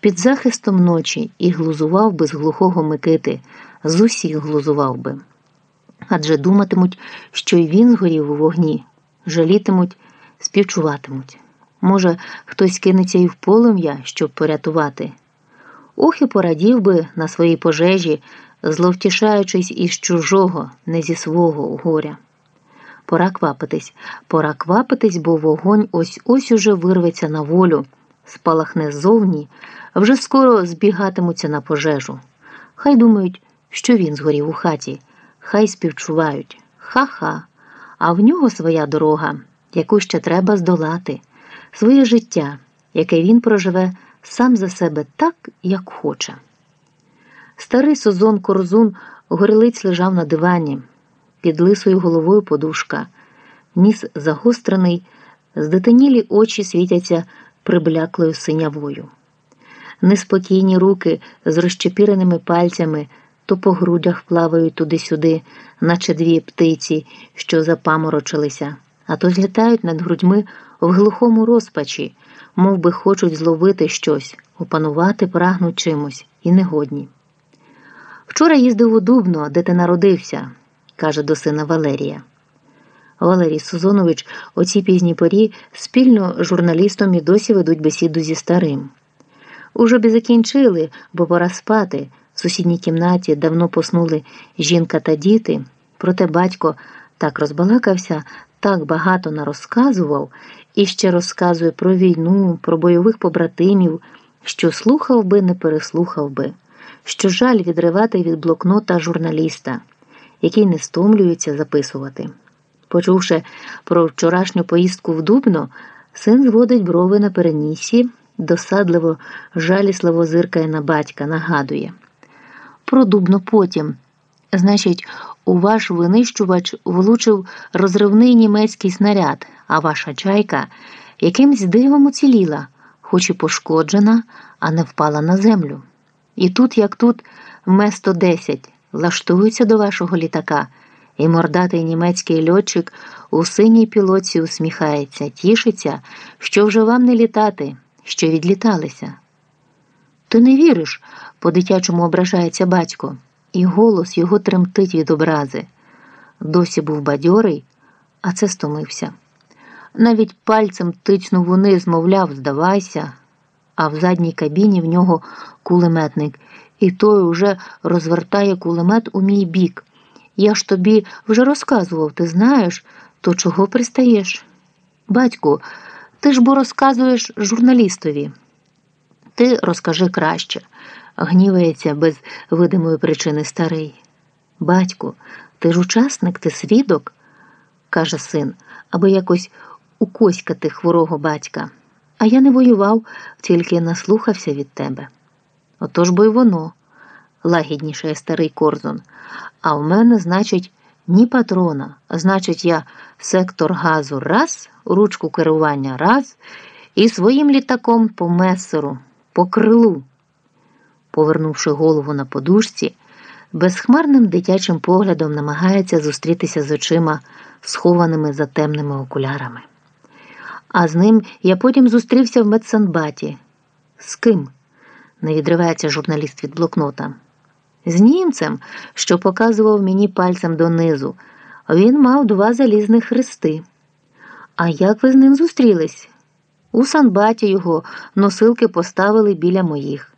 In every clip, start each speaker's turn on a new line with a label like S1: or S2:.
S1: під захистом ночі і глузував би з глухого Микити, з усіх глузував би. Адже думатимуть, що й він згорів у вогні, жалітимуть, співчуватимуть. Може, хтось кинеться і в полум'я, щоб порятувати. Ох і порадів би на своїй пожежі, зловтішаючись із чужого, не зі свого горя. Пора квапитись, пора квапитись, бо вогонь ось ось уже вирветься на волю, спалахне ззовні, вже скоро збігатимуться на пожежу. Хай думають, що він згорів у хаті, хай співчувають. Ха-ха, а в нього своя дорога, яку ще треба здолати, своє життя, яке він проживе сам за себе так, як хоче. Старий Созон Корзун горілиць лежав на дивані, під лисою головою подушка, ніс загострений, здетенілі очі світяться прибляклою синявою. Неспокійні руки з розчепіреними пальцями то по грудях плавають туди-сюди, наче дві птиці, що запаморочилися, а то злітають над грудьми в глухому розпачі, мов би хочуть зловити щось, опанувати прагнуть чимось і негодні. Вчора їздив у Дубно, де ти народився, каже до сина Валерія. Валерій Сузонович о цій пізній порі спільно з журналістом і досі ведуть бесіду зі старим. Уже б закінчили, бо пора спати. В сусідній кімнаті давно поснули жінка та діти, проте батько так розбалакався, так багато нарозказував і ще розказує про війну, про бойових побратимів, що слухав би, не переслухав би, що жаль відривати від блокнота журналіста, який не стомлюється записувати. Почувши про вчорашню поїздку в Дубно, син зводить брови на перенісі, досадливо, жалісливо зиркає на батька, нагадує. Про Дубно потім. Значить, у ваш винищувач влучив розривний німецький снаряд, а ваша чайка якимсь дивом уціліла, хоч і пошкоджена, а не впала на землю. І тут, як тут, Ме-110 влаштуються до вашого літака, і мордатий німецький льотчик у синій пілоці усміхається, тішиться, що вже вам не літати, що відліталися. Ти не віриш, по дитячому ображається батько, і голос його тремтить від образи. Досі був бадьорий, а це стомився. Навіть пальцем тицнув униз, мовляв, здавайся, а в задній кабіні в нього кулеметник, і той уже розвертає кулемет у мій бік. Я ж тобі вже розказував, ти знаєш, то чого пристаєш? Батьку, ти ж бо розказуєш журналістові. Ти розкажи краще, гнівається без видимої причини старий. Батьку, ти ж учасник, ти свідок, каже син, аби якось укоськати хворого батька. А я не воював, тільки наслухався від тебе. Отож бо й воно, лагіднішає старий корзун. А в мене, значить, ні патрона, значить, я сектор газу раз, ручку керування раз, і своїм літаком по месеру, по крилу. Повернувши голову на подушці, безхмарним дитячим поглядом намагається зустрітися з очима, схованими за темними окулярами. А з ним я потім зустрівся в медсанбаті. З ким? не відривається журналіст від блокнота. З німцем, що показував мені пальцем донизу, він мав два залізних хрести. А як ви з ним зустрілись? У санбаті його носилки поставили біля моїх.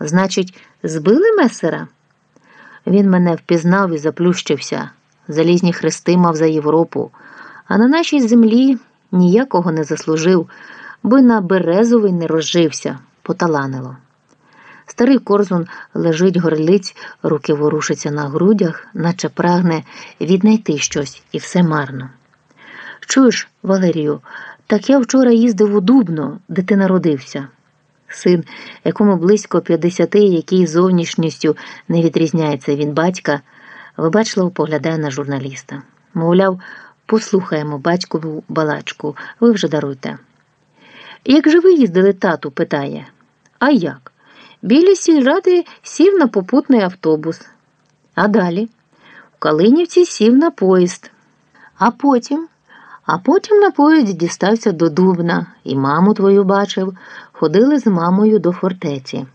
S1: Значить, збили месера? Він мене впізнав і заплющився. Залізні хрести мав за Європу, а на нашій землі ніякого не заслужив, бо на березовий не розжився, поталанило. Старий корзун лежить горлиць, руки ворушаться на грудях, наче прагне віднайти щось і все марно. Чуєш, Валерію, так я вчора їздив у Дубно, де ти народився. Син, якому близько 50, який зовнішністю не відрізняється від батька, вибачливо поглядає на журналіста. Мовляв, послухаємо батькову балачку, ви вже даруйте. Як же ви їздили тату? питає. А як? Біля сільради сів на попутний автобус. А далі в Калинівці сів на поїзд. А потім, А потім на поїзді дістався до Дубна, і маму твою бачив, ходили з мамою до фортеці.